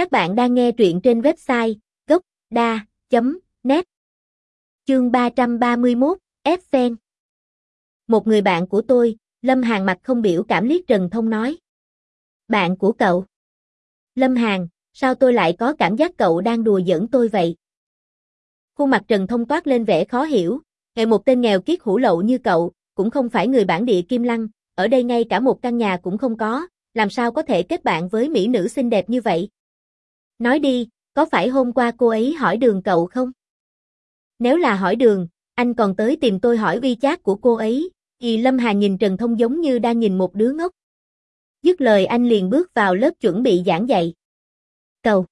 Các bạn đang nghe truyện trên website gốc.da.net Chương 331, F fan Một người bạn của tôi, Lâm Hàn mặt không biểu cảm liếc Trần Thông nói. Bạn của cậu. Lâm Hàn, sao tôi lại có cảm giác cậu đang đùa giỡn tôi vậy? Khuôn mặt Trần Thông toát lên vẻ khó hiểu, ngày một tên nghèo kiết hủ lậu như cậu, cũng không phải người bản địa Kim Lăng, ở đây ngay cả một căn nhà cũng không có, làm sao có thể kết bạn với mỹ nữ xinh đẹp như vậy? Nói đi, có phải hôm qua cô ấy hỏi đường cậu không? Nếu là hỏi đường, anh còn tới tìm tôi hỏi uy chát của cô ấy, thì Lâm Hà nhìn Trần Thông giống như đang nhìn một đứa ngốc. Dứt lời anh liền bước vào lớp chuẩn bị giảng dạy. Cầu.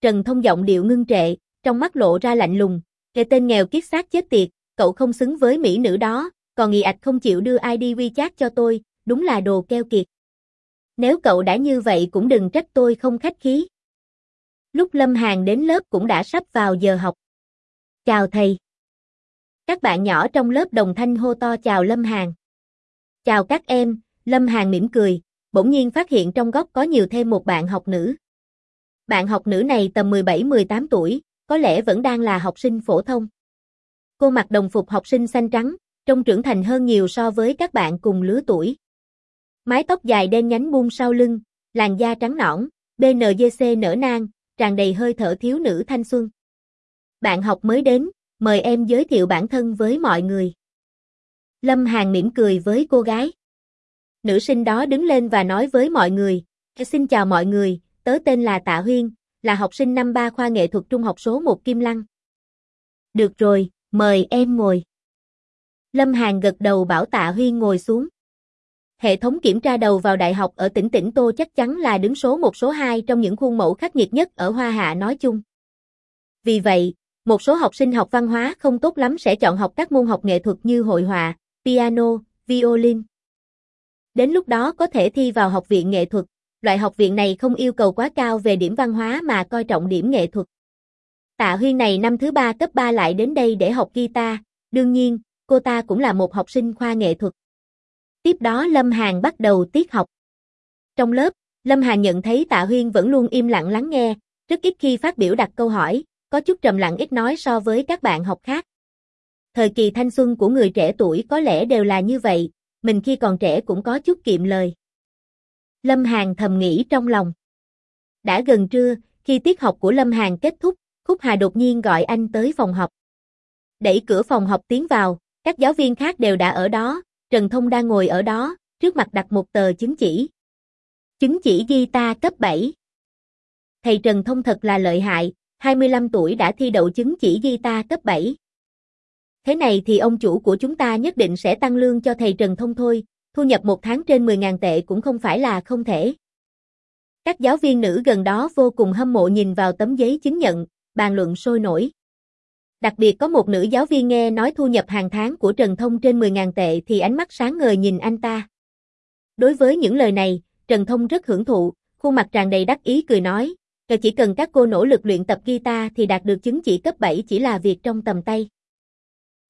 Trần Thông giọng điệu ngưng trệ, trong mắt lộ ra lạnh lùng, kẻ tên nghèo kiết xác chết tiệt, cậu không xứng với mỹ nữ đó, còn nghị ạch không chịu đưa ID WeChat cho tôi, đúng là đồ keo kiệt. Nếu cậu đã như vậy cũng đừng trách tôi không khách khí. Lúc Lâm Hàn đến lớp cũng đã sắp vào giờ học. Chào thầy. Các bạn nhỏ trong lớp đồng thanh hô to chào Lâm Hàn. Chào các em, Lâm Hàn mỉm cười, bỗng nhiên phát hiện trong góc có nhiều thêm một bạn học nữ. Bạn học nữ này tầm 17-18 tuổi, có lẽ vẫn đang là học sinh phổ thông. Cô mặc đồng phục học sinh xanh trắng, trông trưởng thành hơn nhiều so với các bạn cùng lứa tuổi. Mái tóc dài đen nhánh buông sau lưng, làn da trắng nõn, BNGC nở nang, tràn đầy hơi thở thiếu nữ thanh xuân. Bạn học mới đến, mời em giới thiệu bản thân với mọi người. Lâm Hàn mỉm cười với cô gái. Nữ sinh đó đứng lên và nói với mọi người, xin chào mọi người, tớ tên là Tạ Huyên, là học sinh năm 3 khoa nghệ thuật trung học số 1 Kim Lăng. Được rồi, mời em ngồi. Lâm Hàn gật đầu bảo Tạ Huyên ngồi xuống. Hệ thống kiểm tra đầu vào đại học ở tỉnh tỉnh Tô chắc chắn là đứng số 1 số 2 trong những khuôn mẫu khắc nghiệt nhất ở Hoa Hạ nói chung. Vì vậy, một số học sinh học văn hóa không tốt lắm sẽ chọn học các môn học nghệ thuật như hội họa, piano, violin. Đến lúc đó có thể thi vào học viện nghệ thuật, loại học viện này không yêu cầu quá cao về điểm văn hóa mà coi trọng điểm nghệ thuật. Tạ Huyên này năm thứ ba cấp 3 lại đến đây để học guitar, đương nhiên, cô ta cũng là một học sinh khoa nghệ thuật. Tiếp đó Lâm Hàn bắt đầu tiết học. Trong lớp, Lâm Hàn nhận thấy Tạ Huyên vẫn luôn im lặng lắng nghe, rất ít khi phát biểu đặt câu hỏi, có chút trầm lặng ít nói so với các bạn học khác. Thời kỳ thanh xuân của người trẻ tuổi có lẽ đều là như vậy, mình khi còn trẻ cũng có chút kiệm lời. Lâm Hàn thầm nghĩ trong lòng. Đã gần trưa, khi tiết học của Lâm Hàn kết thúc, Khúc Hà đột nhiên gọi anh tới phòng học. Đẩy cửa phòng học tiến vào, các giáo viên khác đều đã ở đó, Trần Thông đang ngồi ở đó, trước mặt đặt một tờ chứng chỉ. Chứng chỉ guitar cấp 7. Thầy Trần Thông thật là lợi hại, 25 tuổi đã thi đậu chứng chỉ guitar cấp 7. Thế này thì ông chủ của chúng ta nhất định sẽ tăng lương cho thầy Trần Thông thôi, thu nhập một tháng trên 10.000 tệ cũng không phải là không thể. Các giáo viên nữ gần đó vô cùng hâm mộ nhìn vào tấm giấy chứng nhận, bàn luận sôi nổi. Đặc biệt có một nữ giáo viên nghe nói thu nhập hàng tháng của Trần Thông trên 10.000 tệ thì ánh mắt sáng ngời nhìn anh ta. Đối với những lời này, Trần Thông rất hưởng thụ, khuôn mặt tràn đầy đắc ý cười nói, chỉ cần các cô nỗ lực luyện tập guitar thì đạt được chứng chỉ cấp 7 chỉ là việc trong tầm tay.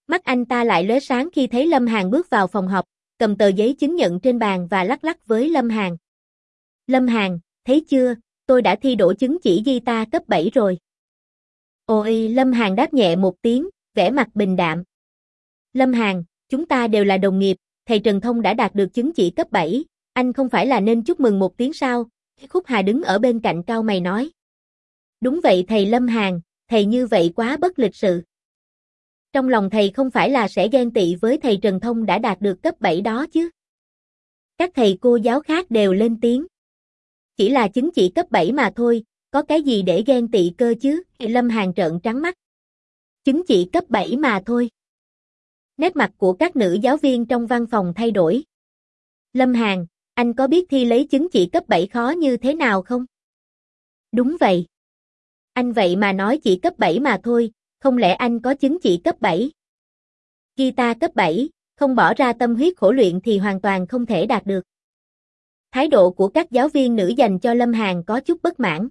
Mắt anh ta lại lóe sáng khi thấy Lâm Hàn bước vào phòng họp, cầm tờ giấy chứng nhận trên bàn và lắc lắc với Lâm Hàn. Lâm Hàn, thấy chưa, tôi đã thi đỗ chứng chỉ guitar cấp 7 rồi. Ôi, Lâm Hàn đáp nhẹ một tiếng, vẻ mặt bình đạm. Lâm Hàn, chúng ta đều là đồng nghiệp, thầy Trần Thông đã đạt được chứng chỉ cấp 7, anh không phải là nên chúc mừng một tiếng sao? Khúc Hà đứng ở bên cạnh cao mày nói. Đúng vậy thầy Lâm Hàn, thầy như vậy quá bất lịch sự. Trong lòng thầy không phải là sẽ ghen tị với thầy Trần Thông đã đạt được cấp 7 đó chứ. Các thầy cô giáo khác đều lên tiếng. Chỉ là chứng chỉ cấp 7 mà thôi, có cái gì để ghen tị cơ chứ, Lâm Hàn trợn trắng mắt. Chứng chỉ cấp 7 mà thôi. Nét mặt của các nữ giáo viên trong văn phòng thay đổi. Lâm Hàn, anh có biết thi lấy chứng chỉ cấp 7 khó như thế nào không? Đúng vậy. Anh vậy mà nói chỉ cấp 7 mà thôi, không lẽ anh có chứng chỉ cấp 7? Guitar cấp 7, không bỏ ra tâm huyết khổ luyện thì hoàn toàn không thể đạt được. Thái độ của các giáo viên nữ dành cho Lâm Hàn có chút bất mãn.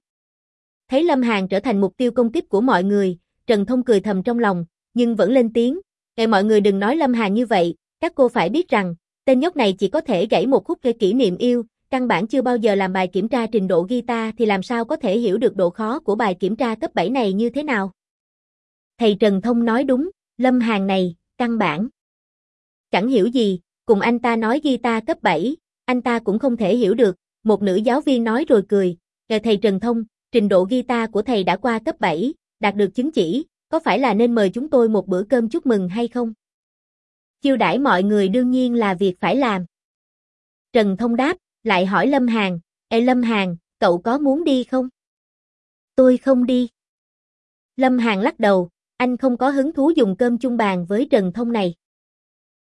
Thấy Lâm Hàn trở thành mục tiêu công kích của mọi người, Trần Thông cười thầm trong lòng, nhưng vẫn lên tiếng, Ngày mọi người đừng nói Lâm Hàn như vậy, các cô phải biết rằng, tên nhóc này chỉ có thể gãy một khúc cây kỷ niệm yêu, căn bản chưa bao giờ làm bài kiểm tra trình độ guitar thì làm sao có thể hiểu được độ khó của bài kiểm tra cấp 7 này như thế nào. Thầy Trần Thông nói đúng, Lâm Hàn này, căn bản. Chẳng hiểu gì, cùng anh ta nói guitar cấp 7, anh ta cũng không thể hiểu được, một nữ giáo viên nói rồi cười, Ngài thầy Trần Thông, trình độ guitar của thầy đã qua cấp 7, đạt được chứng chỉ, có phải là nên mời chúng tôi một bữa cơm chúc mừng hay không? Chiêu đãi mọi người đương nhiên là việc phải làm. Trần Thông đáp, lại hỏi Lâm Hàn, Ê Lâm Hàn, cậu có muốn đi không? Tôi không đi. Lâm Hàn lắc đầu, anh không có hứng thú dùng cơm chung bàn với Trần Thông này.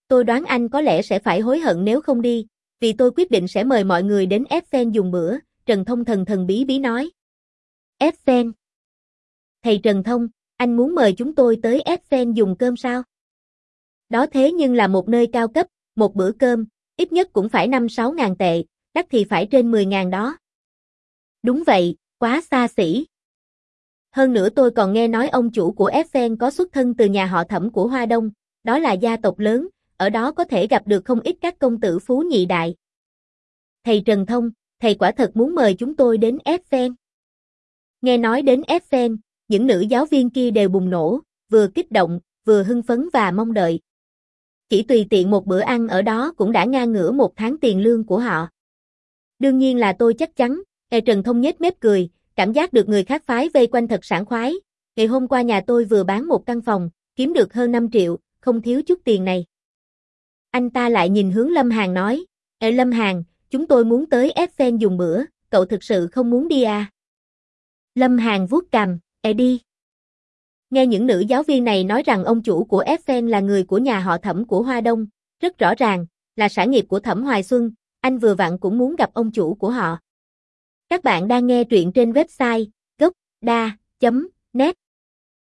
Tôi đoán anh có lẽ sẽ phải hối hận nếu không đi, vì tôi quyết định sẽ mời mọi người đến Eiffel dùng bữa, Trần Thông thần thần bí bí nói. Eiffel. Thầy Trần Thông, anh muốn mời chúng tôi tới Eiffel dùng cơm sao? Đó thế nhưng là một nơi cao cấp, một bữa cơm, ít nhất cũng phải 5-6 ngàn tệ, đắt thì phải trên 10 ngàn đó. Đúng vậy, quá xa xỉ. Hơn nữa tôi còn nghe nói ông chủ của Eiffel có xuất thân từ nhà họ thẩm của Hoa Đông, đó là gia tộc lớn, ở đó có thể gặp được không ít các công tử phú nhị đại. Thầy Trần Thông, thầy quả thật muốn mời chúng tôi đến Eiffel. Nghe nói đến Eiffel, những nữ giáo viên kia đều bùng nổ, vừa kích động, vừa hưng phấn và mong đợi. Chỉ tùy tiện một bữa ăn ở đó cũng đã ngang ngửa một tháng tiền lương của họ. Đương nhiên là tôi chắc chắn, E Trần Thông nhếch mép cười, cảm giác được người khác phái vây quanh thật sảng khoái. Ngày hôm qua nhà tôi vừa bán một căn phòng, kiếm được hơn 5 triệu, không thiếu chút tiền này. Anh ta lại nhìn hướng Lâm Hàn nói, Ê Lâm Hàn, chúng tôi muốn tới Eiffel dùng bữa, cậu thực sự không muốn đi à? Lâm Hàn vuốt cằm, Eddie. đi. Nghe những nữ giáo viên này nói rằng ông chủ của Eiffel là người của nhà họ thẩm của Hoa Đông, rất rõ ràng, là sản nghiệp của thẩm Hoài Xuân, anh vừa vặn cũng muốn gặp ông chủ của họ. Các bạn đang nghe truyện trên website gocda.net